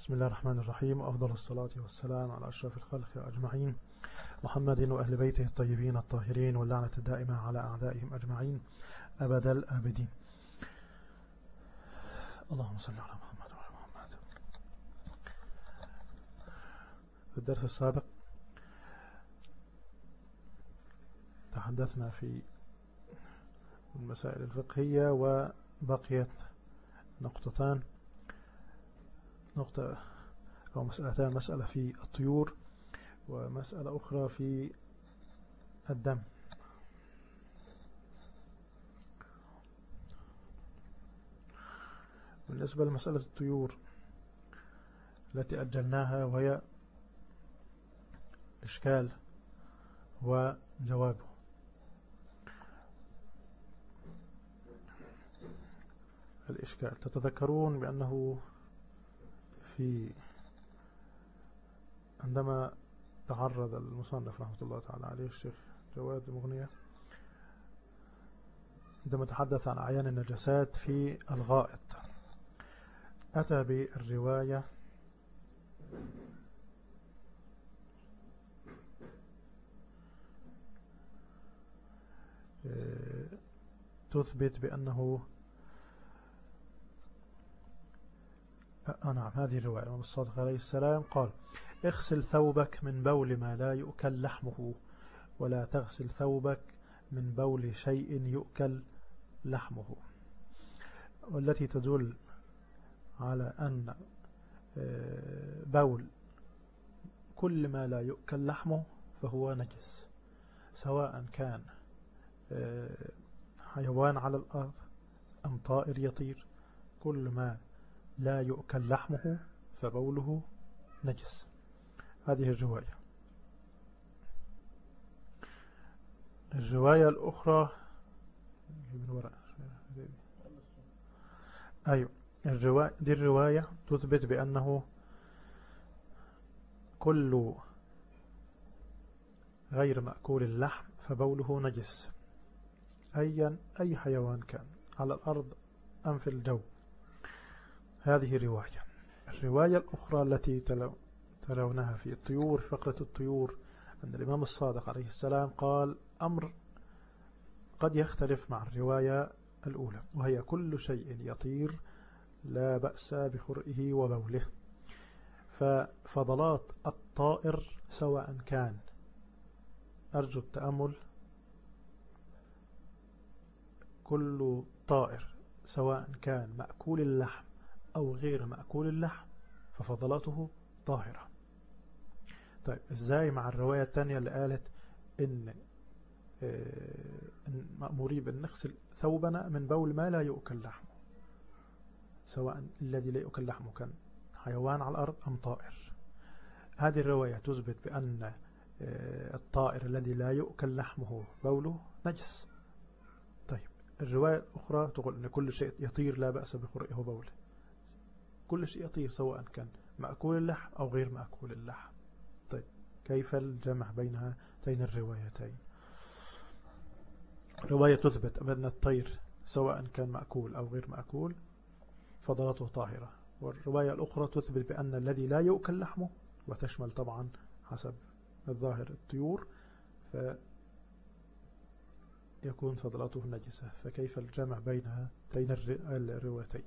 بسم الله الرحمن الرحيم. وأفضل الصلاة والسلام على أشرف الخلق أجمعين. محمد وأهل بيته الطيبين الطاهرين واللعنة الدائمة على أعدائهم أجمعين. أبد الآبدين. اللهم صل على محمد وعلى محمد. في الدرس السابق تحدثنا في المسائل الفقهية وبقيت نقطتان. نقطة أو مسألتان مسألة في الطيور ومسألة أخرى في الدم. بالنسبة لمسألة الطيور التي أجلناها وهي إشكال وجوابه الإشكال تتذكرون بأنه في عندما تعرض المصنف رحمة الله تعالى عليه الشيخ جواد مغنية عندما تحدث عن أعيان النجاسات في الغائط أتى بالرواية تثبت بأنه آه نعم هذه الرواية. الإمام الصادق عليه السلام قال اغسل ثوبك من بول ما لا يؤكل لحمه ولا تغسل ثوبك من بول شيء يؤكل لحمه. والتي تدل على أن آه، بول كل ما لا يؤكل لحمه فهو نجس سواء كان آه، حيوان على الأرض أم طائر يطير كل ما لا يؤكل لحمه فبوله نجس. هذه الرواية. الرواية الأخرى أيوة. الرواية دي الرواية تثبت بأنه كل غير مأكول اللحم فبوله نجس. أيا أي حيوان كان على الأرض أم في الجو. هذه رواية الرواية الأخرى التي تلونها في الطيور فقرة الطيور أن الإمام الصادق عليه السلام قال أمر قد يختلف مع الرواية الأولى وهي كل شيء يطير لا بأس بخرئه وبوله. ففضلات الطائر سواء كان أرجو التأمل كل طائر سواء كان مأكول اللحم أو غير مأكول اللحم ففضلاته طاهرة. طيب إزاي مع الرواية الثانية اللي قالت إن آه، مأموري بأن نغسل ثوبنا من بول ما لا يؤكل لحمه سواء الذي لا يؤكل لحمه كان حيوان على الأرض أم طائر. هذه الرواية تثبت بأن آه، الطائر الذي لا يؤكل لحمه بوله نجس. طيب الرواية الأخرى تقول أن كل شيء يطير لا بأس بخرئه بوله. كل شيء يطير سواء كان مأكول اللحم أو غير مأكول اللحم. طيب كيف الجمع بين بين الروايتين؟ رواية تثبت أن الطير سواء كان مأكول أو غير مأكول فضلته طاهرة. والرواية الأخرى تثبت بأن الذي لا يؤكل لحمه وتشمل طبعا حسب الظاهر الطيور فيكون فضلته نجسة. فكيف الجمع بينها بين الروايتين؟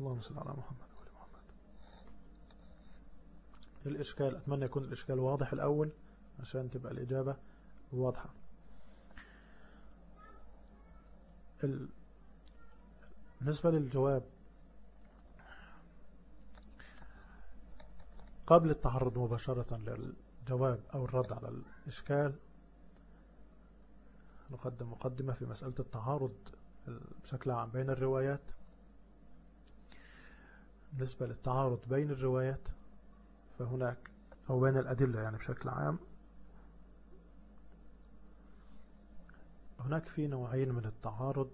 اللهم صل على محمد وعلى محمد. الإشكال أتمنى يكون الإشكال واضح الأول عشان تبقى الإجابة واضحة. بالنسبة للجواب قبل التعرض مباشرة للجواب أو الرد على الإشكال نقدم مقدمة في مسألة التعارض بشكل عام بين الروايات. بالنسبة للتعارض بين الروايات فهناك أو بين الأدلة يعني بشكل عام هناك في نوعين من التعارض.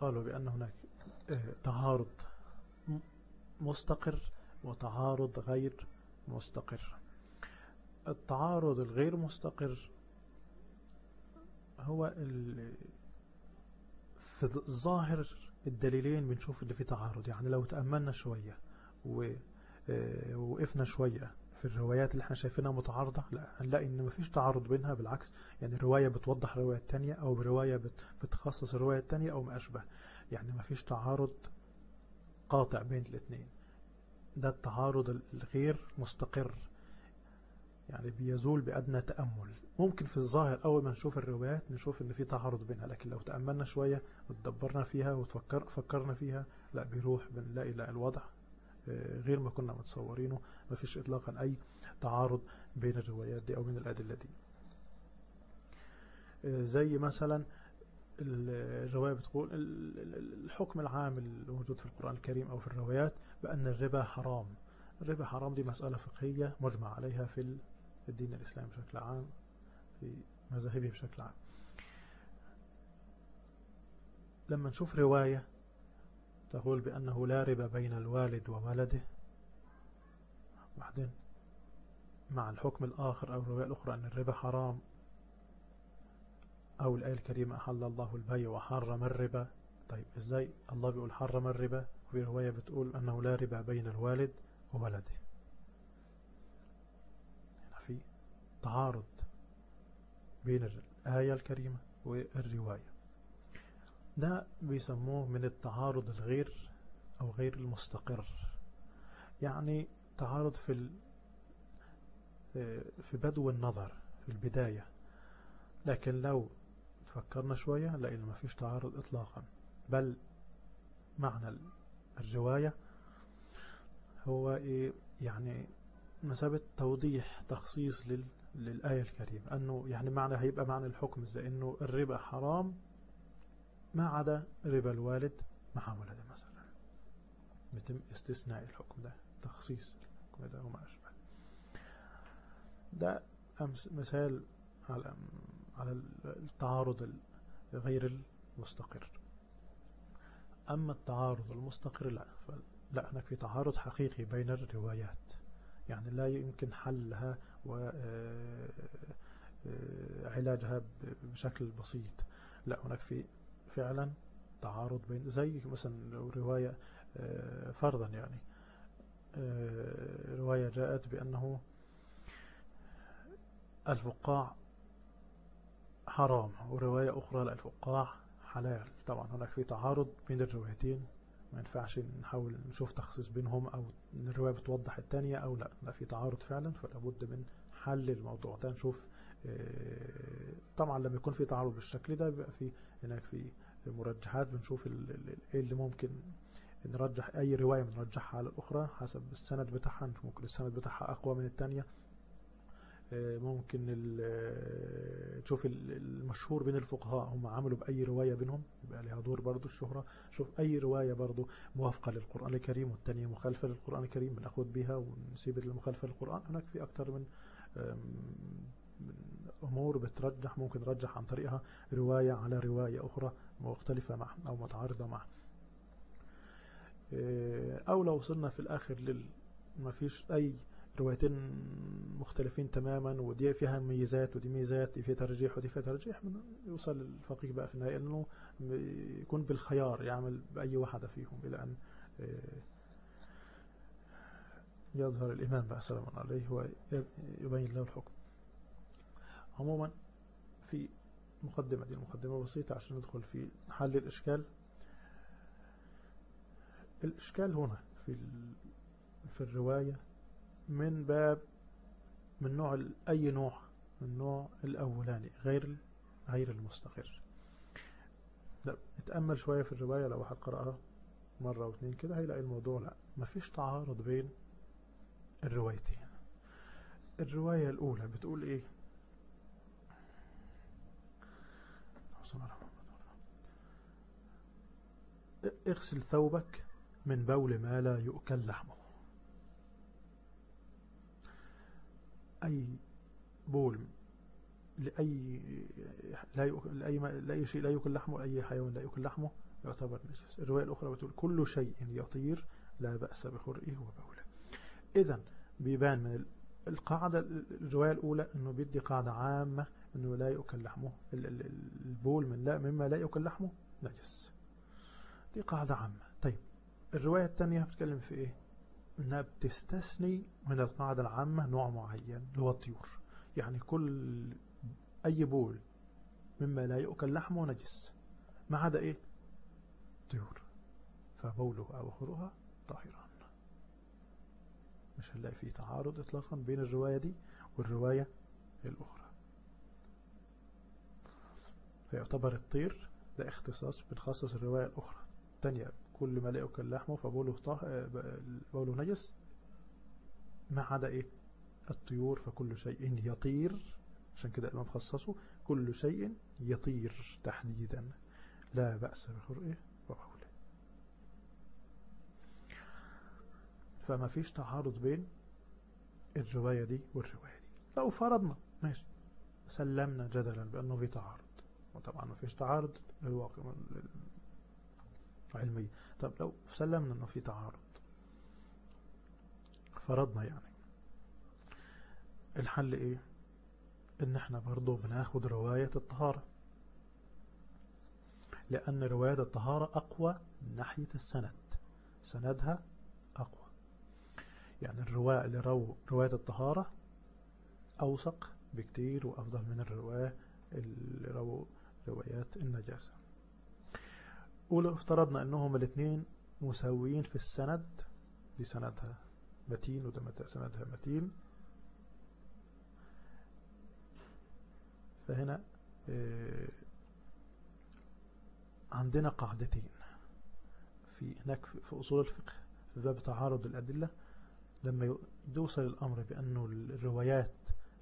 قالوا بأن هناك آه، تعارض مستقر وتعارض غير مستقر. التعارض الغير مستقر هو في الظاهر الدليلين بنشوف اللي في تعارض. يعني لو تأملنا شوية ووقفنا شوية في الروايات اللي إحنا شايفينها متعارضة لا هنلاقي إن مفيش تعارض بينها بالعكس يعني الرواية بتوضح الرواية التانية أو رواية بتخصص الرواية التانية أو ما أشبه. يعني مفيش تعارض قاطع بين الاثنين ده التعارض الغير مستقر. يعني بيزول بأدنى تأمل. ممكن في الظاهر أول ما نشوف الروايات نشوف إن في تعارض بينها لكن لو تأملنا شوية وتدبرنا فيها وتفكر فكرنا فيها لا بيروح بنلاقي لا الوضع غير ما كنا متصورينه. ما فيش إطلاقا أي تعارض بين الروايات دي أو بين الأدلة دي. زي مثلا الرواية بتقول الحكم العام الموجود في القرآن الكريم أو في الروايات بأن الربا حرام. الربا حرام دي مسألة فقهية مجمع عليها في الدين الإسلامي بشكل عام في مذاهبه بشكل عام. لما نشوف رواية تقول بأنه لا ربا بين الوالد وولده بعدين مع الحكم الآخر أو الرواية الأخرى أن الربا حرام أو الآية الكريمة أحل الله البيع وحرم الربا. طيب إزاي؟ الله بيقول حرم الربا وفي رواية بتقول أنه لا ربا بين الوالد وولده هنا في تعارض بين الآية الكريمة والرواية. ده بيسموه من التعارض الغير أو غير المستقر. يعني تعارض في في بدو النظر في البداية. لكن لو فكرنا شوية نلاقي ما فيش تعارض إطلاقا. بل معنى الرواية هو إيه؟ يعني مسابة توضيح تخصيص لل للآية الكريمة أنه يعني معنى هيبقى معنى الحكم إزاي؟ أنه الربا حرام ما عدا ربا الوالد مع ولده مثلا. يتم استثناء الحكم ده تخصيص الحكم ده وما أشبه. ده مثال على على التعارض غير المستقر. أما التعارض المستقر لا لا هناك في تعارض حقيقي بين الروايات. يعني لا يمكن حلها وعلاجها بشكل بسيط. لا هناك في فعلا تعارض بين زي مثلا رواية فرضا يعني رواية جاءت بأنه الفقاع حرام ورواية أخرى لا الفقاع حلال. طبعا هناك في تعارض بين الروايتين. ما ينفعش نحاول نشوف تخصيص بينهم أو إن الرواية بتوضح التانية أو لأ لا في تعارض فعلا فلا بد من حل الموضوع ده نشوف طبعا لما يكون في تعارض بالشكل ده بيبقى في هناك في مرجحات بنشوف إيه اللي ممكن نرجح أي رواية بنرجحها على الأخرى حسب السند بتاعها ممكن السند بتاعها أقوى من التانية. ممكن تشوف المشهور بين الفقهاء هم عملوا بأي رواية بينهم؟ يبقى لها دور برضو الشهرة. شوف أي رواية برضو موافقة للقرآن الكريم والتانية مخالفة للقرآن الكريم بناخد بها ونسيب المخالفة للقرآن. هناك في أكتر من أمور بترجح ممكن نرجح عن طريقها رواية على رواية أخرى مختلفة معها أو متعارضة معها أو لو وصلنا في الآخر لل ما فيش أي روايتين مختلفين تماما ودي فيها ميزات ودي ميزات دي فيها ترجيح ودي فيها ترجيح يوصل الفقيه بقى في النهاية أنه يكون بالخيار يعمل بأي واحدة فيهم إلى أن يظهر الإمام بقى سلام عليه ويبين له الحكم. عموما في مقدمة دي مقدمة بسيطة عشان ندخل في حل الإشكال. الإشكال هنا في في الرواية من باب من نوع أي نوع من النوع الأولاني غير غير المستقر. لا نتأمل شوية في الرواية لو واحد قرأها مرة واثنين كده هيلاقي الموضوع لا مفيش تعارض بين الروايتين. الرواية الأولى بتقول إيه؟ اغسل ثوبك من بول ما لا يؤكل لحمه. أي بول لأي لا يؤكل لأي, لأي شيء لا يؤكل لحمه أي حيوان لا يؤكل لحمه يعتبر نجس. الرواية الأخرى بتقول كل شيء يطير لا بأس بخرئه وبوله إذا بيبان من القاعدة الرواية الأولى أنه بيدي قاعدة عامة أنه لا يؤكل لحمه. البول من لا مما لا يؤكل لحمه نجس. دي قاعدة عامة. طيب الرواية الثانية بتتكلم في إيه؟ إنها بتستثني من القاعدة العامة نوع معين اللي هو الطيور. يعني كل أي بول مما لا يؤكل لحمه نجس. ما عدا إيه؟ طيور. فبوله أو خروها طاهران. مش هنلاقي فيه تعارض إطلاقا بين الرواية دي والرواية الأخرى. فيعتبر الطير ده اختصاص بنخصص الرواية الأخرى. الثانية كل ما لا يؤكل لحمه فبوله طه... بوله نجس. ما عدا إيه؟ الطيور فكل شيء يطير. عشان كده الإمام خصصه كل شيء يطير تحديدا. لا بأس بخرقه وبوله فما فيش تعارض بين الرواية دي والرواية دي. لو فرضنا ماشي. سلمنا جدلا بأنه في تعارض. وطبعا ما فيش تعارض الواقع علمي طب لو سلمنا أنه في تعارض. فرضنا يعني. الحل إيه؟ إن إحنا برضو بناخد رواية الطهارة. لأن رواية الطهارة أقوى من ناحية السند. سندها أقوى. يعني الرواية اللي رو رواية الطهارة أوثق بكتير وأفضل من الرواية اللي رو روايات النجاسة. ولو افترضنا أنهم الاثنين مساويين في السند دي سندها متين وده سندها متين. فهنا عندنا قاعدتين في هناك في أصول الفقه في باب تعارض الأدلة. لما يوصل الأمر بأنه الروايات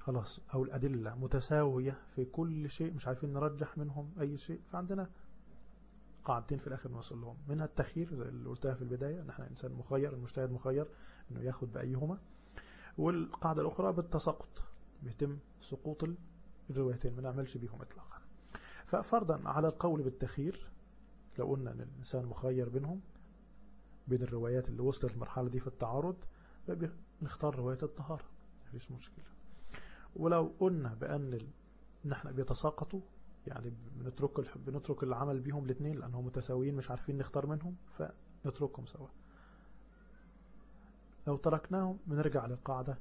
خلاص أو الأدلة متساوية في كل شيء مش عارفين نرجح منهم أي شيء فعندنا قاعدتين في الآخر نوصل لهم. منها التخيير زي اللي قلتها في البداية نحن إنسان مخير المجتهد مخير إنه ياخد بأيهما. والقاعدة الأخرى بالتساقط بيتم سقوط الروايتين ما نعملش بيهم إطلاقا. ففرضا على القول بالتخيير لو قلنا أن الإنسان مخير بينهم بين الروايات اللي وصلت المرحلة دي في التعارض نختار رواية الطهارة مفيش مشكلة. ولو قلنا بأن نحن بيتساقطوا يعني بنترك بنترك العمل بيهم الاثنين لأنهم متساويين مش عارفين نختار منهم فنتركهم سوا. لو تركناهم بنرجع للقاعدة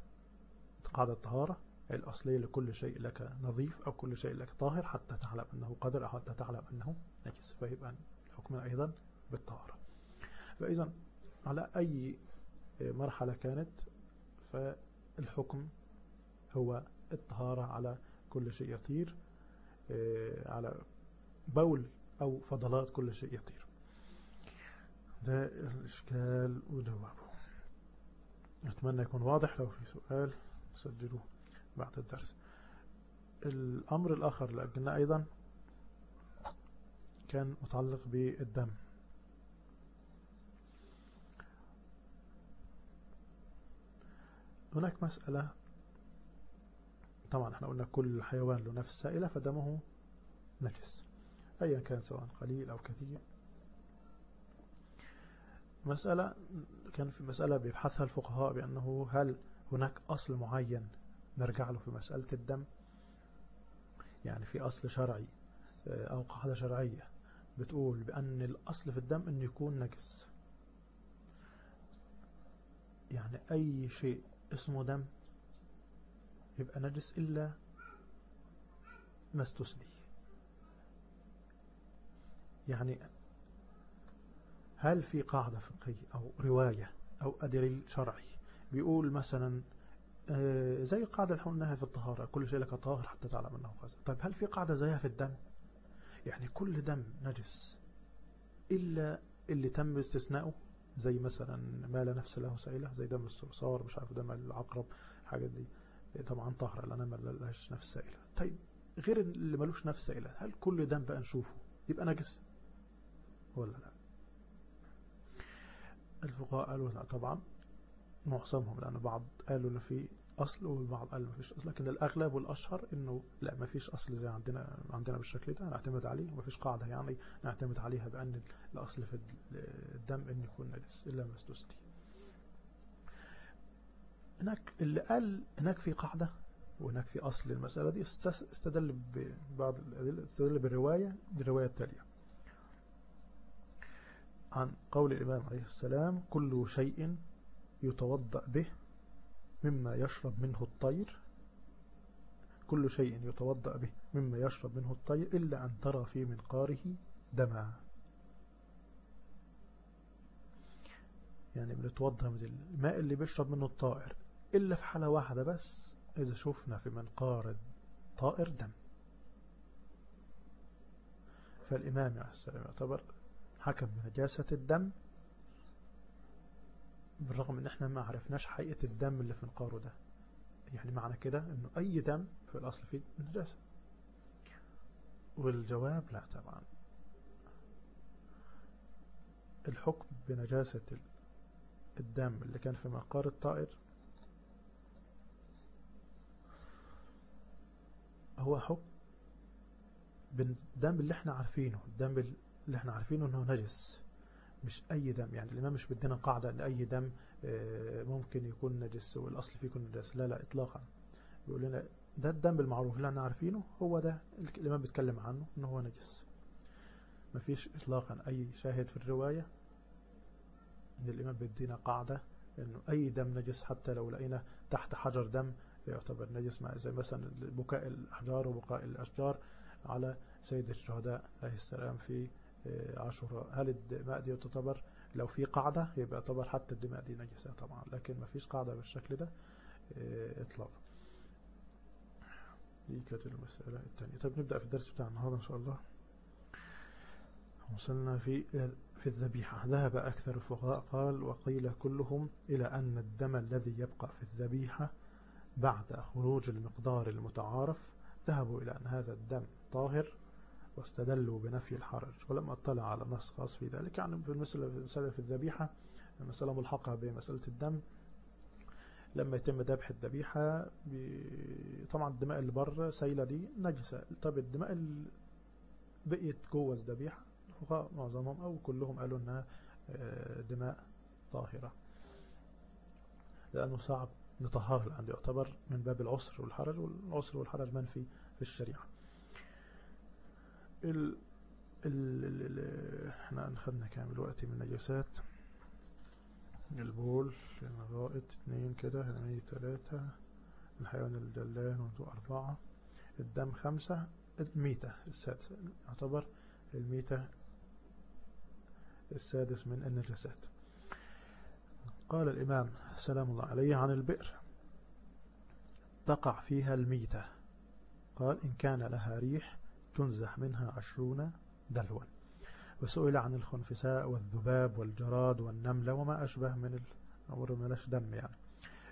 قاعدة الطهارة الأصلية لكل شيء لك نظيف أو كل شيء لك طاهر حتى تعلم أنه قدر أو حتى تعلم أنه نجس فيبقى الحكم أيضا بالطهارة. فإذا على أي مرحلة كانت فالحكم هو الطهارة على كل شيء يطير. على بول أو فضلات كل شيء يطير. ده الإشكال وجوابه أتمنى يكون واضح. لو في سؤال سجلوه بعد الدرس. الأمر الآخر اللي أجلنا أيضا كان متعلق بالدم. هناك مسألة طبعا إحنا قلنا كل حيوان له نفس سائلة فدمه نجس أيا كان سواء قليل أو كثير. مسألة كان في مسألة بيبحثها الفقهاء بأنه هل هناك أصل معين نرجع له في مسألة الدم؟ يعني في أصل شرعي أو قاعدة شرعية بتقول بأن الأصل في الدم أن يكون نجس. يعني أي شيء اسمه دم يبقى نجس إلا ما استثني. يعني هل في قاعدة فقهية أو رواية أو دليل شرعي بيقول مثلا زي القاعدة اللي قلناها في الطهارة كل شيء لك طاهر حتى تعلم أنه كذا طيب هل في قاعدة زيها في الدم؟ يعني كل دم نجس إلا اللي تم استثناؤه زي مثلا ما لا نفس له سائلة زي دم الصرصار مش عارف دم العقرب الحاجات دي. طبعا طهرة لأنها ما لهاش نفس سائلة. طيب غير اللي ملوش نفس سائلة هل كل دم بقى نشوفه؟ يبقى نجس ولا لا؟ الفقهاء قالوا لا طبعا. معظمهم لأن بعض قالوا إن في أصل والبعض قال ما فيش أصل. لكن الأغلب والأشهر إنه لا ما فيش أصل زي عندنا عندنا بالشكل ده. نعتمد عليه وما فيش قاعدة يعني نعتمد عليها بأن الأصل في الدم إن يكون نجس إلا ما استثني هناك اللي قال هناك في قاعدة وهناك في أصل المسألة دي استدل ببعض الأدلة استدل بالرواية بالرواية التالية. عن قول الإمام عليه السلام كل شيء يتوضأ به مما يشرب منه الطير. كل شيء يتوضأ به مما يشرب منه الطير إلا أن ترى في منقاره دما يعني بنتوضأ من الماء اللي بيشرب منه الطائر. إلا في حالة واحدة بس إذا شفنا في منقار الطائر دم. فالإمام عليه السلام يعتبر حكم بنجاسة الدم بالرغم إن إحنا ما عرفناش حقيقة الدم اللي في منقاره ده. يعني معنى كده إنه أي دم في الأصل فيه نجاسة. والجواب لا طبعا. الحكم بنجاسة الدم اللي كان في منقار الطائر هو حكم بالدم اللي إحنا عارفينه الدم اللي إحنا عارفينه إنه نجس مش أي دم. يعني الإمام مش بدنا قاعدة إن أي دم آه، ممكن يكون نجس والأصل فيه يكون نجس. لا لا اطلاقا. بيقول لنا ده الدم المعروف اللي إحنا عارفينه هو ده الإمام بيتكلم عنه إنه هو نجس. مفيش اطلاقا أي شاهد في الرواية إن الإمام بيدينا قاعدة إنه أي دم نجس حتى لو لقينا تحت حجر دم يعتبر نجس زي مثلا بكاء الأحجار وبقاء الأشجار على سيد الشهداء عليه السلام في آه، عاشوراء. هل الدماء دي تعتبر لو في قاعدة يبقى يعتبر حتى الدماء دي نجسة طبعا لكن ما فيش قاعدة بالشكل ده آه، اطلاقا. دي كانت المسألة الثانية. طيب نبدأ في الدرس بتاع النهاردة إن شاء الله. وصلنا في في الذبيحة. ذهب أكثر الفقهاء قال وقيل كلهم إلى أن الدم الذي يبقى في الذبيحة بعد خروج المقدار المتعارف ذهبوا إلى أن هذا الدم طاهر واستدلوا بنفي الحرج ولم أطلع على نص خاص في ذلك يعني في المسألة في الذبيحة المسألة ملحقة بمسألة الدم لما يتم ذبح الذبيحة طبعا الدماء اللي بره سيلة دي نجسة. طب الدماء اللي بقيت جوه الذبيحة الفقهاء معظمهم أو كلهم قالوا أنها آه، دماء طاهرة. لأنه صعب نطهر الآن يعتبر من باب العسر والحرج والعسر والحرج منفي في الشريعة. ال ال إحنا أخذنا كام الوقت من نجاسات البول الغائط اثنين كده هنا ثلاثة الحيوان الدلان وانتو أربعة. الدم خمسة. الميتة السادس. يعتبر الميتة السادس من النجاسات. قال الإمام سلام الله عليه عن البئر تقع فيها الميتة. قال إن كان لها ريح تنزح منها عشرون دلوا. وسئل عن الخنفساء والذباب والجراد والنملة وما أشبه من الأمر ملاش دم يعني.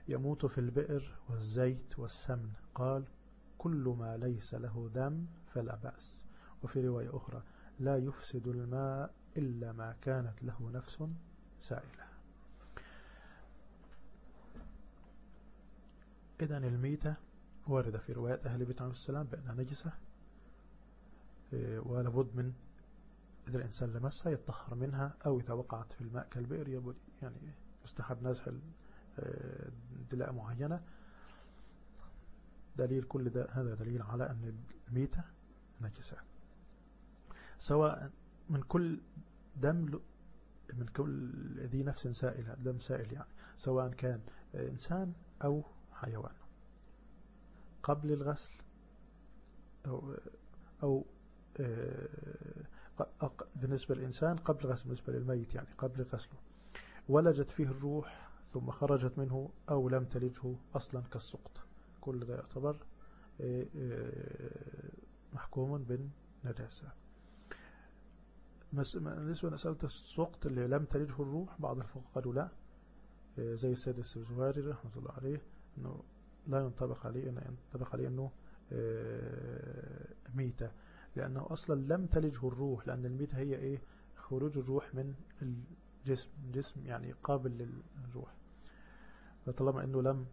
يموت في البئر والزيت والسمن. قال كل ما ليس له دم فلا بأس. وفي رواية أخرى لا يفسد الماء إلا ما كانت له نفس سائلة. إذن الميتة واردة في رواية أهل بيت عليه السلام بأنها نجسة إيه، ولابد من إذا الإنسان لمسها يتطهر منها أو إذا وقعت في الماء كالبئر يعني يستحب نزح إيه، دلاء معينة. دليل كل ده هذا دليل على أن الميتة نجسة. سواء من كل دم من كل ذي نفس سائلة دم سائل يعني سواء كان إنسان أو حيوان. قبل الغسل أو, أو آه، بالنسبة للإنسان قبل غسل بالنسبة للميت يعني قبل غسله ولجت فيه الروح ثم خرجت منه أو لم تلجه أصلا كالسقط. كل ده يعتبر آه، آه، محكوم بالنجاسة بالنسبة لمسألة السقط اللي لم تلجه الروح بعض الفقهاء قالوا لا. زي السيد السوزواري رحمة الله عليه إنه لا ينطبق عليه انه ينطبق عليه إنه آه، ميتة لأنه أصلا لم تلجه الروح لأن الميتة هي إيه؟ خروج الروح من الجسم جسم يعني قابل للروح. فطالما إنه لم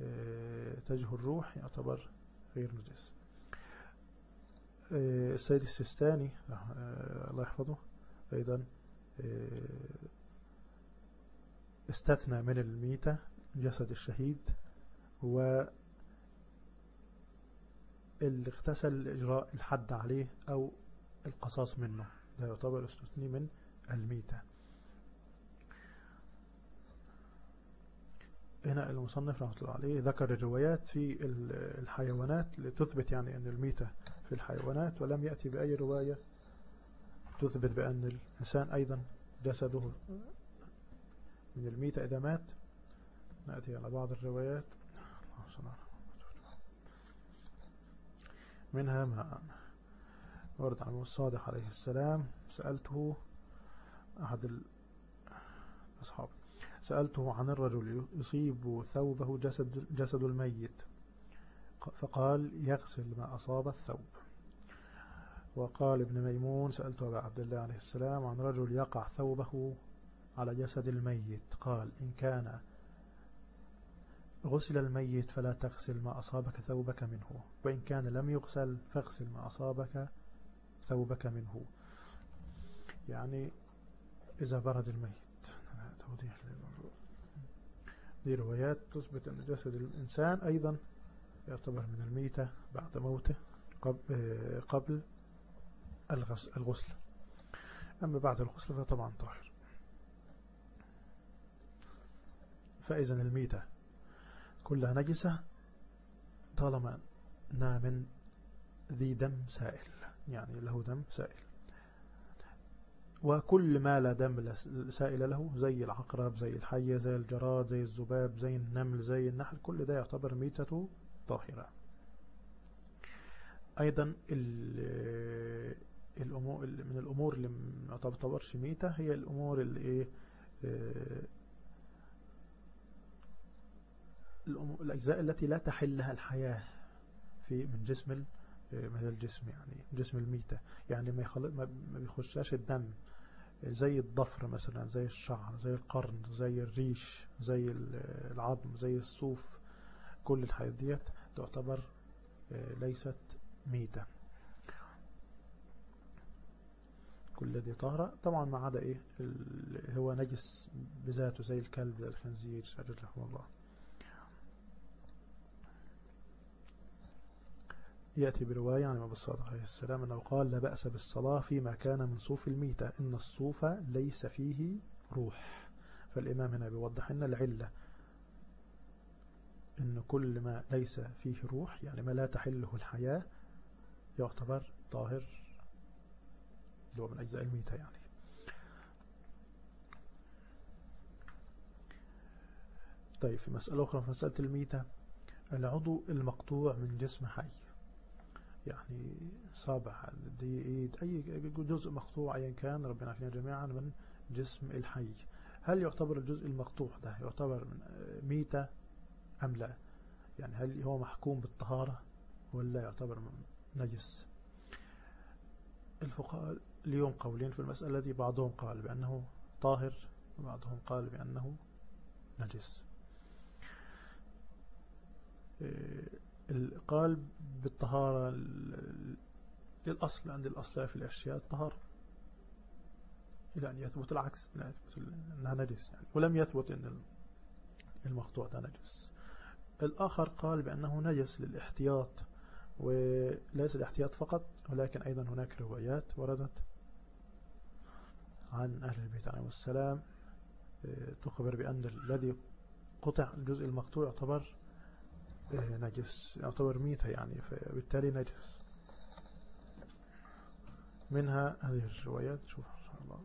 آه، تجه الروح يعتبر غير نجس. آه، السيد السيستاني الله يحفظه أيضا استثنى من الميتة جسد الشهيد اللي اغتسل إجراء الحد عليه أو القصاص منه. لا يعتبر استثني من الميتة. هنا المصنف رحمة الله عليه ذكر الروايات في الحيوانات لتثبت يعني أن الميتة في الحيوانات ولم يأتي بأي رواية تثبت بأن الإنسان أيضا جسده من الميتة إذا مات. نأتي على بعض الروايات. منها ما ورد عن الصادق عليه السلام. سألته أحد الأصحاب سألته عن الرجل يصيب ثوبه جسد, جسد الميت. فقال يغسل ما أصاب الثوب. وقال ابن ميمون سألت أبا عبد الله عليه السلام عن رجل يقع ثوبه على جسد الميت. قال إن كان غسل الميت فلا تغسل ما أصابك ثوبك منه. وإن كان لم يغسل فاغسل ما أصابك ثوبك منه. يعني إذا برد الميت. توضيح دي روايات تثبت أن جسد الإنسان أيضا يعتبر من الميتة بعد موته قبل الغسل. أما بعد الغسل فطبعا طاهر. فإذا الميتة كلها نجسة طالما أنها من ذي دم سائل يعني له دم سائل. وكل ما لا دم سائل له زي العقرب زي الحية زي الجراد زي الذباب زي النمل زي النحل كل ده يعتبر ميتة طاهرة. أيضا الأمور من الأمور اللي ما تعتبرش ميتة هي الأمور اللي إيه آه، الأجزاء التي لا تحلها الحياة في من جسم آه، من الجسم يعني جسم الميتة. يعني ما يخلق ما بيخشاش الدم. زي الضفر مثلا زي الشعر زي القرن زي الريش زي العظم زي الصوف. كل الحاجات ديت تعتبر آه، ليست ميتة. كل دي طاهرة طبعا ما عدا إيه؟ هو نجس بذاته زي الكلب زي الخنزير رحمه الله. يأتي برواية عن أبو الصادق عليه السلام أنه قال لا بأس بالصلاة فيما كان من صوف الميتة إن الصوف ليس فيه روح. فالإمام هنا بيوضح لنا العلة إن كل ما ليس فيه روح يعني ما لا تحله الحياة يعتبر طاهر اللي هو من أجزاء الميتة يعني. طيب في مسألة أخرى في مسألة الميتة العضو المقطوع من جسم حي. يعني صابع دي ايد أي جزء مقطوع ايا كان ربنا فينا جميعا من جسم الحي. هل يعتبر الجزء المقطوع ده يعتبر من ميتة أم لا؟ يعني هل هو محكوم بالطهارة ولا يعتبر نجس؟ الفقهاء اليوم قولين في المسألة دي بعضهم قال بأنه طاهر وبعضهم قال بأنه نجس. إيه، قال بالطهارة الأصل عند الأصل في الأشياء الطهارة إلى أن يثبت العكس لا يثبت أنها نجس يعني ولم يثبت أن المقطوع ده نجس. الآخر قال بأنه نجس للاحتياط وليس الاحتياط فقط ولكن أيضا هناك روايات وردت عن أهل البيت عليه السلام آه، تخبر بأن الذي قطع الجزء المقطوع يعتبر نجس. يعتبر ميتة يعني فبالتالي نجس. منها هذه الروايات. شوف الله.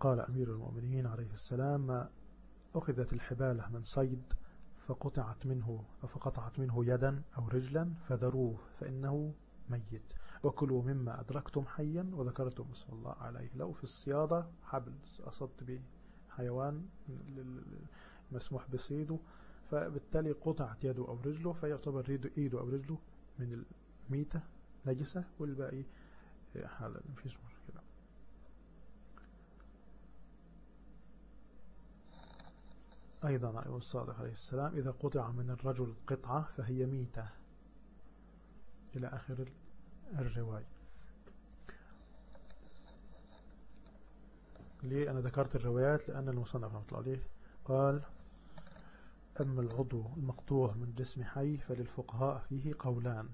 قال أمير المؤمنين عليه السلام ما أخذت الحبالة من صيد فقطعت منه فقطعت منه يدا أو رجلا فذروه فإنه ميت. وكلوا مما أدركتم حيا وذكرتم اسم الله عليه. لو في الصيادة حبل أصدت به حيوان مسموح بصيده فبالتالي قطعت يده أو رجله فيعتبر ايده أو رجله من الميتة نجسة والباقي حالا مفيش مشكلة. أيضا عليه الصادق عليه السلام إذا قطع من الرجل قطعة فهي ميتة. إلى آخر الرواية. ليه؟ أنا ذكرت الروايات لأن المصنف رحمة الله عليه قال أما العضو المقطوع من جسم حي فللفقهاء فيه قولان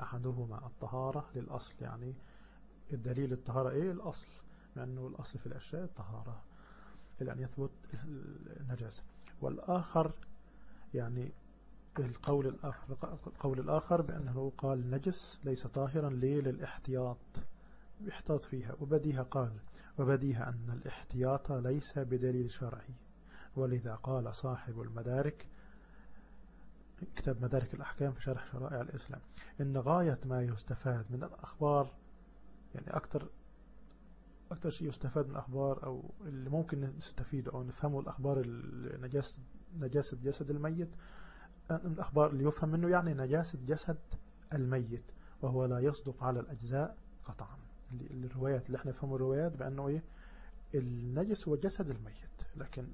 أحدهما الطهارة للأصل يعني الدليل الطهارة إيه؟ الأصل لأنه الأصل في الأشياء الطهارة إلى أن يثبت النجاسة. والآخر يعني القول الآخر, القول الآخر بأنه قال نجس ليس طاهرا ليه للإحتياط. يحتاط فيها. وبديها قال وبديها أن الإحتياط ليس بدليل شرعي. ولذا قال صاحب المدارك كتاب مدارك الأحكام في شرح شرائع الإسلام إن غاية ما يستفاد من الأخبار يعني أكثر أكثر شيء يستفاد من الأخبار أو اللي ممكن نستفيده أو نفهمه الأخبار نجاسة نجاسة جسد الميت الأخبار اللي يفهم منه يعني نجاسة جسد الميت وهو لا يصدق على الأجزاء قطعا. الروايات اللي إحنا نفهمه الروايات بأنه إيه؟ النجس هو جسد الميت لكن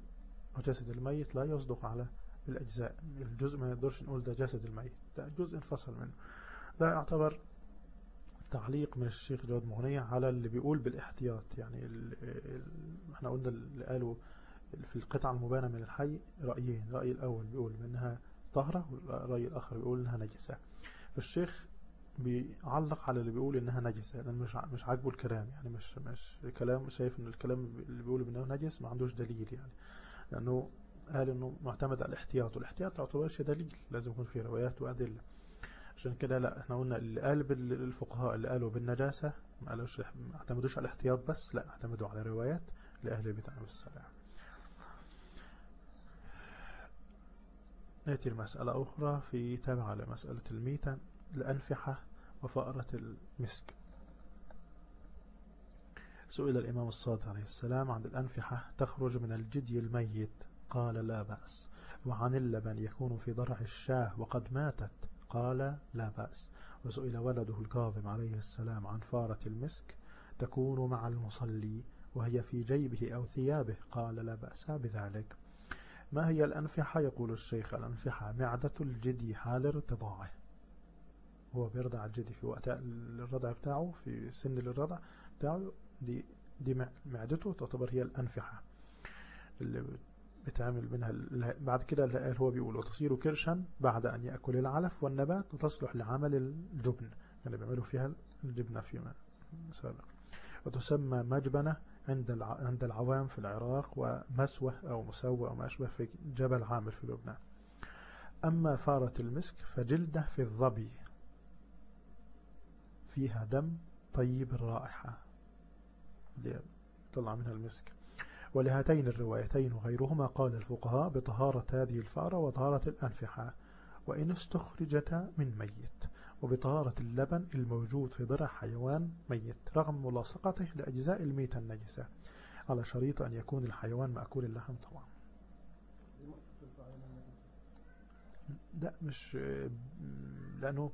وجسد الميت لا يصدق على الأجزاء. الجزء ما نقدرش نقول ده جسد الميت ده جزء انفصل منه. ده يعتبر تعليق من الشيخ جواد مغنية على اللي بيقول بالإحتياط. يعني إحنا قلنا اللي قالوا في القطعة المبانة من الحي رأيين. رأي الأول بيقول منها طهرة والرأي الآخر بيقول إنها نجسة. فالشيخ بيعلق على اللي بيقول إنها نجسة لأن مش مش عاجبه الكلام يعني مش مش الكلام شايف إن الكلام اللي بيقول إنه نجس ما عندوش دليل يعني. لأنه قال إنه معتمد على الاحتياط والاحتياط يعتبرش دليل لازم يكون فيه روايات وأدلة. عشان كده لا إحنا قلنا اللي قال بالفقهاء اللي قالوا بالنجاسة ما قالوش اعتمدوش على الاحتياط بس لا اعتمدوا على روايات لأهل البيت عليه نأتي المسألة أخرى في تابع لمسألة الميتة الأنفحة وفأرة المسك. سئل الإمام الصادق عليه السلام عن الأنفحة تخرج من الجدي الميت. قال لا بأس. وعن اللبن يكون في ضرع الشاة وقد ماتت. قال لا بأس. وسئل ولده الكاظم عليه السلام عن فارة المسك. تكون مع المصلي وهي في جيبه أو ثيابه. قال لا بأس بذلك. ما هي الأنفحة؟ يقول الشيخ الأنفحة معدة الجدي حال ارتضاعه. هو بيرضع الجدي في وقت الرضع بتاعه في سن الرضع بتاعه. دي دي معدته تعتبر هي الأنفحة. اللي بتعمل منها بعد كده قال هو بيقول وتصير كرشا بعد أن يأكل العلف والنبات وتصلح لعمل الجبن. يعني بيعملوا فيها الجبنة فيما سابق. وتسمى مجبنة عند عند العوام في العراق ومسوة أو مسوة أو ما أشبه في جبل عامر في لبنان. أما فارة المسك فجلدة في الظبي فيها دم طيب الرائحة اللي طلع منها المسك. ولهاتين الروايتين وغيرهما قال الفقهاء بطهارة هذه الفأرة وطهارة الأنفحة وإن استخرجتا من ميت. وبطهارة اللبن الموجود في ضرع حيوان ميت رغم ملاصقته لأجزاء الميتة النجسة. على شريط أن يكون الحيوان مأكول اللحم طبعا. لا مش لأنه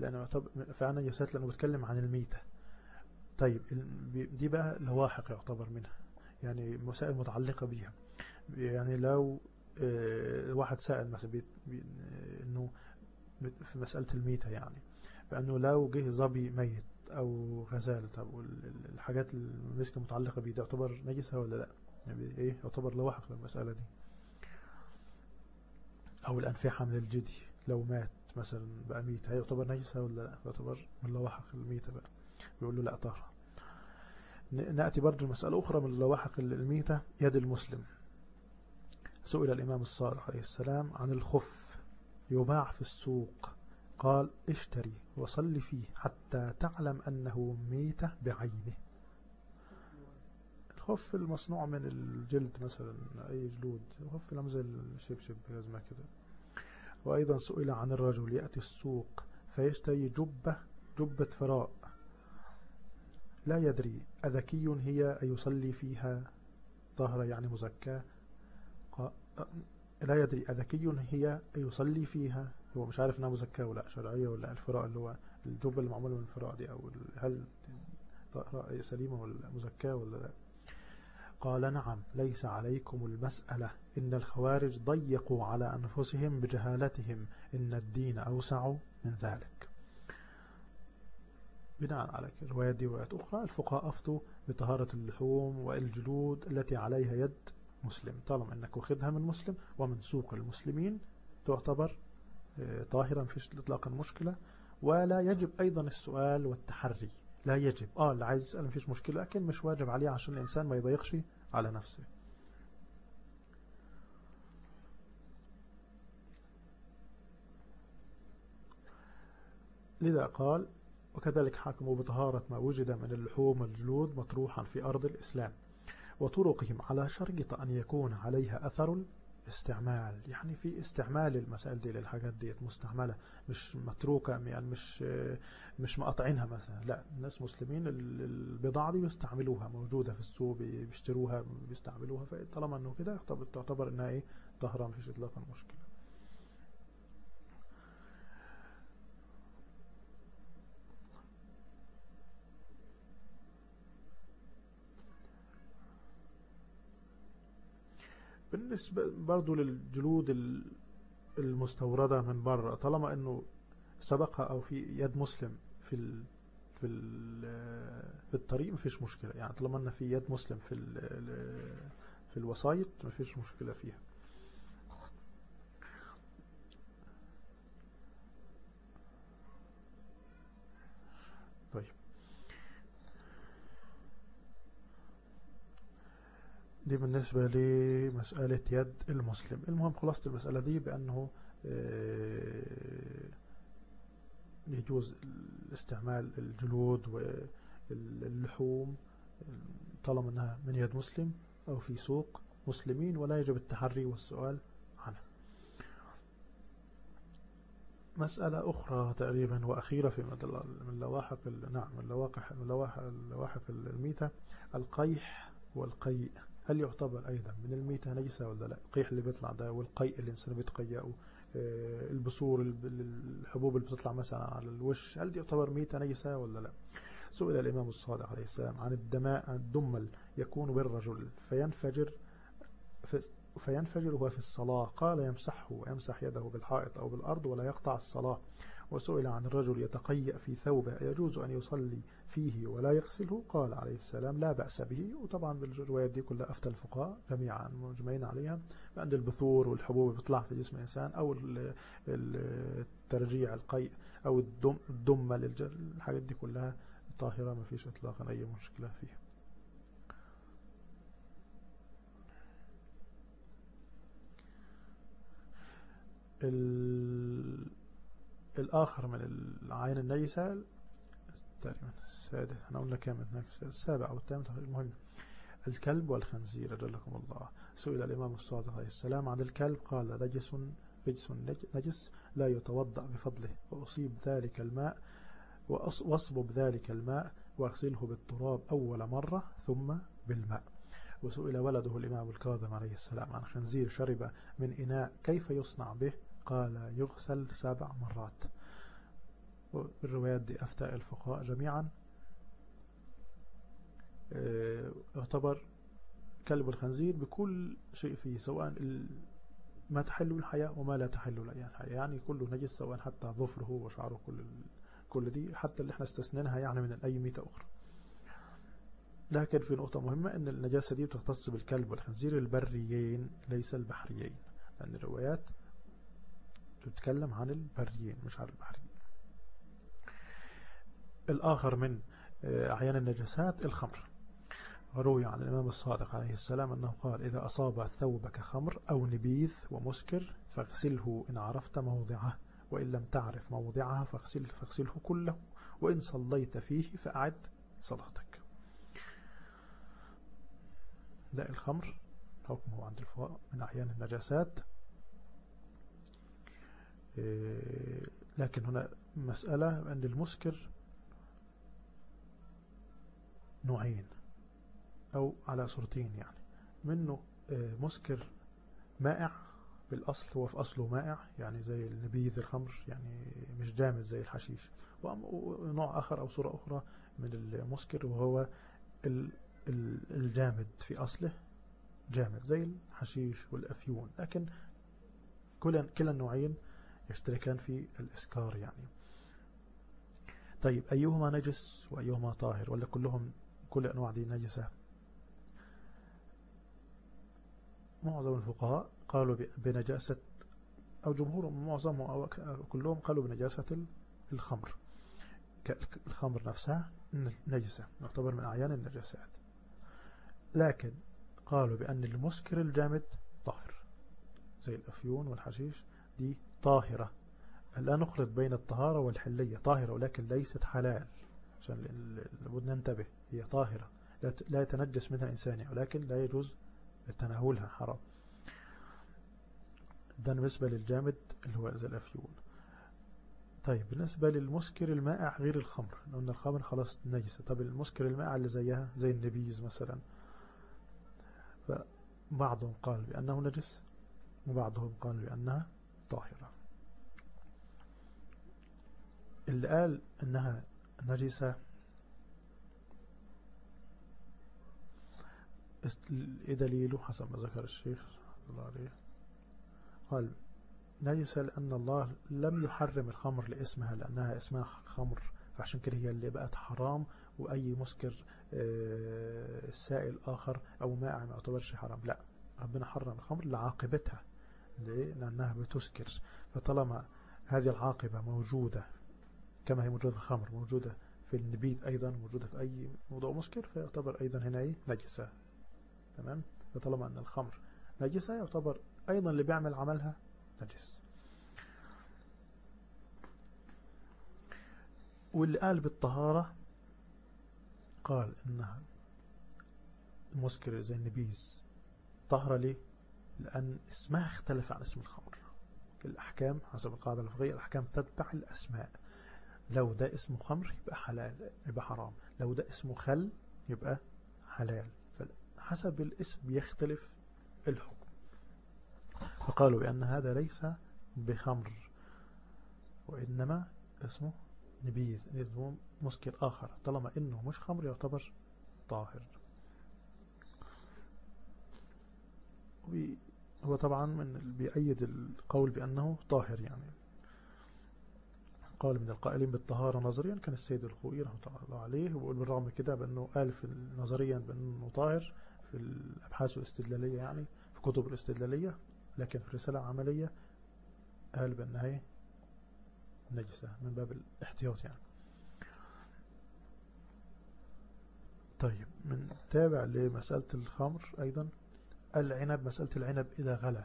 لأنه فعلا نجسات لأنه بتكلم عن الميتة. طيب دي بقى لواحق يعتبر منها يعني مسائل متعلقة بيها. يعني لو آه، واحد سأل مثلا إنه في مسألة الميتة يعني فانه لو جه ظبي ميت أو غزال طب الحاجات المسكة متعلقة بيه ده يعتبر نجسة ولا لأ؟ يعني إيه؟ يعتبر لوحق للمسألة دي. أو الانفحة من الجدي لو مات مثلا بقى ميت هي يعتبر نجسة ولا لأ؟ يعتبر من لوحق الميتة بقى. بيقول له لا طهر نأتي برضو المسألة أخرى من لواحق الميتة يد المسلم. سئل الإمام الصالح عليه السلام عن الخف يباع في السوق. قال اشتري وصل فيه حتى تعلم أنه ميتة بعينه. الخف المصنوع من الجلد مثلا أي جلود الخف زي الشبشب هزمة كده. وأيضا سئل عن الرجل يأتي السوق فيشتري جبة جبة فراء. لا يدري أذكي هي أيصلي فيها طهرة يعني مزكاة؟ لا يدري أذكي هي أيصلي فيها هو مش عارف إنها مزكاة ولا شرعية ولا الفراء اللي هو الجبة اللي معمولة من الفراء دي أو هل سليمة ولا مزكاة ولا لا؟ قال نعم ليس عليكم المسألة. إن الخوارج ضيقوا على أنفسهم بجهالتهم. إن الدين أوسع من ذلك. بناء على روايات دي وروايات أخرى الفقهاء أفتوا بطهارة اللحوم والجلود التي عليها يد مسلم. طالما أنك واخدها من مسلم ومن سوق المسلمين تعتبر آه، طاهرا فيش إطلاقا مشكلة. ولا يجب أيضا السؤال والتحري. لا يجب. آه اللي عايز يسأل مفيش مشكلة لكن مش واجب عليه عشان الإنسان ما يضيقش على نفسه. لذا قال وكذلك حكموا بطهارة ما وجد من اللحوم والجلود مطروحا في أرض الإسلام. وطرقهم على شرط أن يكون عليها أثر استعمال يعني في استعمال المسائل دي للحاجات دي مستعملة مش متروكة يعني مش مش مقطعينها مثلا لا الناس مسلمين البضاعة دي بيستعملوها موجودة في السوق بيشتروها بيستعملوها فطالما إنه كده تعتبر إنها إيه؟ طهرا مفيش اطلاقا مشكلة. بالنسبة برضو للجلود المستوردة من بره طالما إنه صدقة أو في يد مسلم في ال في في الطريق مفيش مشكلة. يعني طالما إن في يد مسلم في في الوسايط مفيش مشكلة فيها. دي بالنسبة لمسألة يد المسلم. المهم خلاصة المسألة دي بأنه آه، يجوز استعمال الجلود واللحوم طالما أنها من يد مسلم أو في سوق مسلمين ولا يجب التحري والسؤال عنها. مسألة أخرى تقريبا وأخيرة في من لواحق نعم من لواحق الميتة القيح والقيء. هل يعتبر أيضا من الميتة نجسة ولا لا؟ القيح اللي بيطلع ده والقيء اللي الإنسان بيتقيأه آه، البصور الحبوب اللي بتطلع مثلا على الوش هل دي يعتبر ميتة نجسة ولا لا؟ سئل الإمام الصادق عليه السلام عن الدماء الدمل يكون بالرجل فينفجر فينفجر وهو في الصلاة. قال يمسحه ويمسح يده بالحائط أو بالأرض ولا يقطع الصلاة. وسئل عن الرجل يتقيأ في ثوبه يجوز أن يصلي فيه ولا يغسله قال عليه السلام لا بأس به. وطبعا بالروايات دي كلها أفتى الفقهاء جميعا مجمعين عليها بأن البثور والحبوب بتطلع في جسم الإنسان أو الترجيع القيء أو الدم الدم الحاجات دي كلها طاهرة ما فيش إطلاقا أي مشكلة فيها. الآخر من العين النجسة تقريبا السادس إحنا قلنا كام السابع أو الثامن المهم الكلب والخنزير أجلكم الله. سئل الإمام الصادق عليه السلام عن الكلب قال نجس رجس نجس لا يتوضأ بفضله وأصيب ذلك الماء وأصبب ذلك الماء وأغسله بالتراب أول مرة ثم بالماء. وسئل ولده الإمام الكاظم عليه السلام عن خنزير شرب من إناء كيف يصنع به؟ قال يغسل سبع مرات. والروايات دي أفتاء الفقهاء جميعا. يعتبر كلب الخنزير بكل شيء فيه سواء ما تحل الحياة وما لا تحل الحياة. يعني كله نجس سواء حتى ظفره وشعره كل كل دي حتى اللي إحنا استثنينها يعني من أي ميتة أخرى. لكن في نقطة مهمة أن النجاسة دي تختص بالكلب والخنزير البريين ليس البحريين. لأن الروايات تتكلم عن البريين مش عن البحريين. الآخر من آه، أعيان النجاسات الخمر. وروي عن الإمام الصادق عليه السلام أنه قال إذا أصاب ثوبك خمر أو نبيذ ومسكر فاغسله إن عرفت موضعه وإن لم تعرف موضعها فاغسل فاغسله كله وإن صليت فيه فأعد صلاتك. ده الخمر حكمه عند الفقهاء من أحيان النجاسات. إيه، لكن هنا مسألة أن المسكر نوعين. أو على صورتين يعني. منه آه، مسكر مائع بالأصل هو في أصله مائع يعني زي النبيذ الخمر يعني مش جامد زي الحشيش. ونوع آخر أو صورة أخرى من المسكر وهو الجامد في أصله جامد زي الحشيش والأفيون. لكن كلا النوعين يشتركان في الإسكار يعني. طيب أيهما نجس وأيهما طاهر؟ ولا كلهم كل أنواع دي نجسة؟ معظم الفقهاء قالوا بنجاسة أو جمهورهم معظمهم أو كلهم قالوا بنجاسة الخمر. الخمر نفسها نجسة يعتبر من أعيان النجاسات. لكن قالوا بأن المسكر الجامد طاهر زي الأفيون والحشيش دي طاهرة. الآن نخلط بين الطهارة والحلية طاهرة ولكن ليست حلال عشان لابد ننتبه هي طاهرة. لا يتنجس منها الإنسان ولكن لا يجوز تناولها حرام. ده بالنسبة للجامد اللي هو زي الأفيون طيب بالنسبة للمسكر المائع غير الخمر لأن الخمر خلاص نجسة طب المسكر المائع اللي زيها زي النبيز مثلا. فبعضهم قال بأنه نجس وبعضهم قال بأنها طاهرة. اللي قال أنها نجسة إيه دليله؟ حسب ما ذكر الشيخ الله عليه. قال نجسة لأن الله لم يحرم الخمر لاسمها لأنها اسمها خمر فعشان كده هي اللي بقت حرام وأي مسكر آه، سائل آخر أو مائع ما يعتبرش حرام. لا ربنا حرم الخمر لعاقبتها؟ لأنها بتسكر. فطالما هذه العاقبة موجودة كما هي موجودة في الخمر موجودة في النبيذ أيضا موجودة في أي موضوع مسكر فيعتبر أيضا هنا إيه؟ نجسة. تمام؟ فطالما أن الخمر نجسة يعتبر أيضا اللي بيعمل عملها نجس. واللي قال بالطهارة قال إنها المسكر زي النبيز طهرة ليه؟ لأن اسمها اختلف عن اسم الخمر. الأحكام حسب القاعدة الفقهية الأحكام تتبع الأسماء. لو ده اسمه خمر يبقى حلال يبقى حرام. لو ده اسمه خل يبقى حلال. حسب الاسم يختلف الحكم. فقالوا بأن هذا ليس بخمر وإنما اسمه نبيذ اسمه مسكر آخر. طالما إنه مش خمر يعتبر طاهر. هو طبعا من بيأيد القول بأنه طاهر يعني. قال من القائلين بالطهارة نظريا كان السيد الخوئي رحمة الله عليه وبقول بالرغم كده بأنه قال في نظريا بأنه طاهر في الأبحاث الاستدلالية يعني في كتب الاستدلالية لكن في الرسالة العملية قال بأنها نجسة من باب الاحتياط يعني. طيب من تابع لمسألة الخمر أيضا العنب مسألة العنب إذا غلى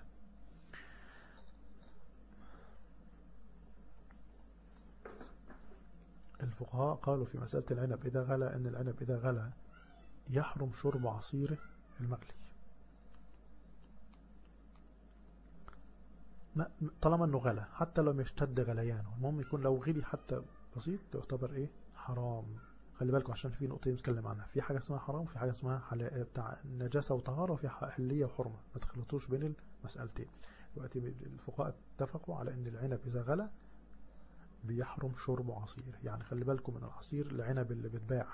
الفقهاء قالوا في مسألة العنب إذا غلى أن العنب إذا غلى يحرم شرب عصيره المغلي طالما أنه غلى حتى لو يشتد غليانه المهم يكون لو غلي حتى بسيط يعتبر إيه؟ حرام. خلي بالكم عشان في نقطة نتكلم عنها. في حاجة اسمها حرام وفي حاجة اسمها بتاع نجاسة وطهارة وفي حلية وحرمة. ما تخلطوش بين المسألتين. دلوقتي الفقهاء اتفقوا على إن العنب إذا غلى بيحرم شربه عصير. يعني خلي بالكم من العصير العنب اللي بتباع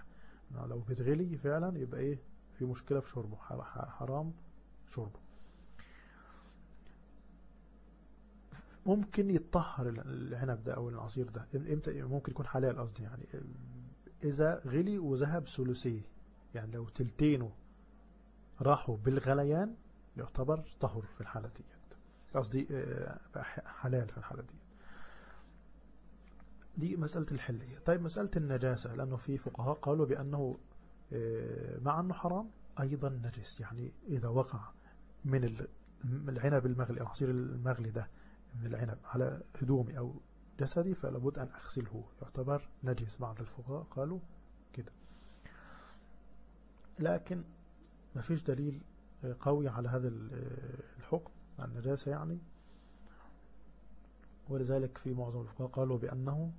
لو بتغلي فعلا يبقى إيه؟ في مشكلة في شربه. حرام شربه. ممكن يتطهر العنب ده أو العصير ده. إمتى؟ ممكن يكون حلال قصدي يعني. إذا غلي وذهب ثلثيه. يعني لو تلتينه راحوا بالغليان يعتبر طهر في الحالة دي قصدي آه، حلال في الحالة دي دي مسألة الحلية. طيب مسألة النجاسة لأنه في فقهاء قالوا بأنه مع أنه حرام أيضا نجس. يعني إذا وقع من العنب المغلي أو عصير المغلي ده من العنب على هدومي أو جسدي فلابد أن أغسله. يعتبر نجس. بعض الفقهاء قالوا كده. لكن ما فيش دليل قوي على هذا الحكم النجاسة يعني. ولذلك في معظم الفقهاء قالوا بأنه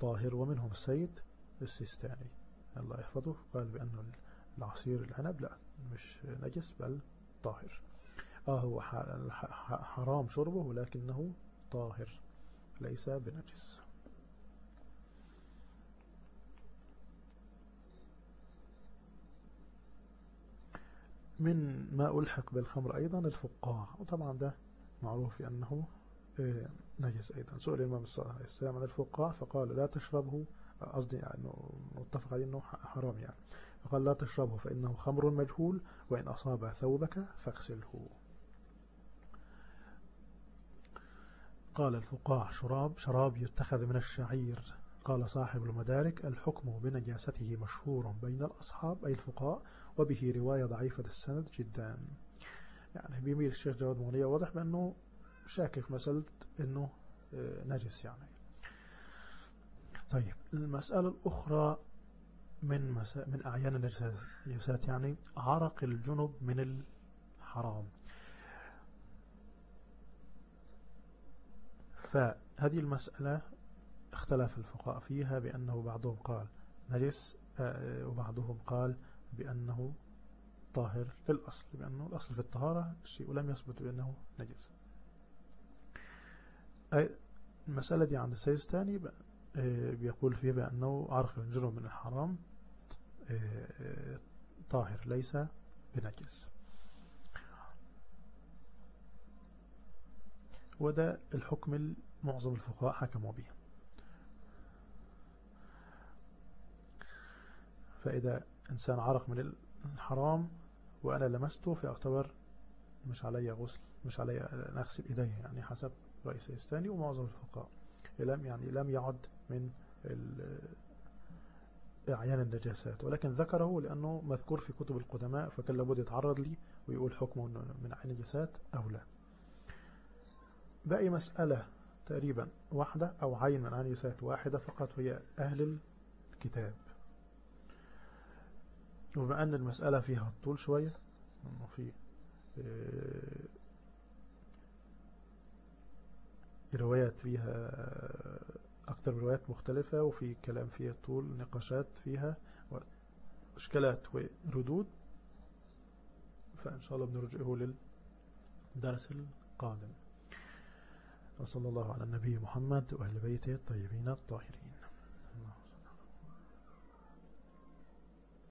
طاهر ومنهم السيد السيستاني. الله يحفظه. قال بأنه العصير العنب لا مش نجس بل طاهر. آه هو حرام شربه ولكنه طاهر ليس بنجس. من ما ألحق بالخمر أيضا الفقاع. وطبعا ده معروف أنه آه، نجس أيضا. سؤال الإمام الصلاة عليه السلام عن الفقاع فقال لا تشربه قصدي يعني متفق عليه أنه حرام يعني. فقال لا تشربه فإنه خمر مجهول وإن أصاب ثوبك فاغسله. قال الفقاع شراب شراب يتخذ من الشعير. قال صاحب المدارك الحكم بنجاسته مشهور بين الأصحاب أي الفقهاء وبه رواية ضعيفة السند جدا. يعني بيميل الشيخ جواد مغنية واضح بأنه شاكك مسألة أنه آه، نجس يعني. طيب. المسألة الأخرى من مسا من أعيان النجاسات يعني عرق الجنب من الحرام. فهذه المسألة اختلف الفقهاء فيها بأنه بعضهم قال نجس آه، وبعضهم قال بأنه طاهر للأصل بأنه الأصل في الطهارة الشيء لم يثبت بأنه نجس. المسألة دي عند السيستاني بيقول فيها بأنه عرق الجرم من الحرام آه، طاهر ليس بنجس. وده الحكم معظم الفقهاء حكموا به فإذا إنسان عرق من الحرام وأنا لمسته فيعتبر مش علي غسل مش علي نغسل إيديه يعني حسب رئيس الثاني ومعظم الفقهاء. لم يعني لم يعد من أعيان النجاسات ولكن ذكره لأنه مذكور في كتب القدماء فكان لابد يتعرض لي ويقول حكمه من أعيان النجاسات أو لا. باقي مسألة تقريبا واحدة أو عين من أعيان النجاسات واحدة فقط هي أهل الكتاب. وبما أن المسألة فيها طول شوية في آه، روايات فيها أكثر من روايات مختلفة وفي كلام فيها طول نقاشات فيها وإشكالات وردود. فإن شاء الله بنرجعه للدرس القادم. وصلى الله على النبي محمد وأهل بيته الطيبين الطاهرين.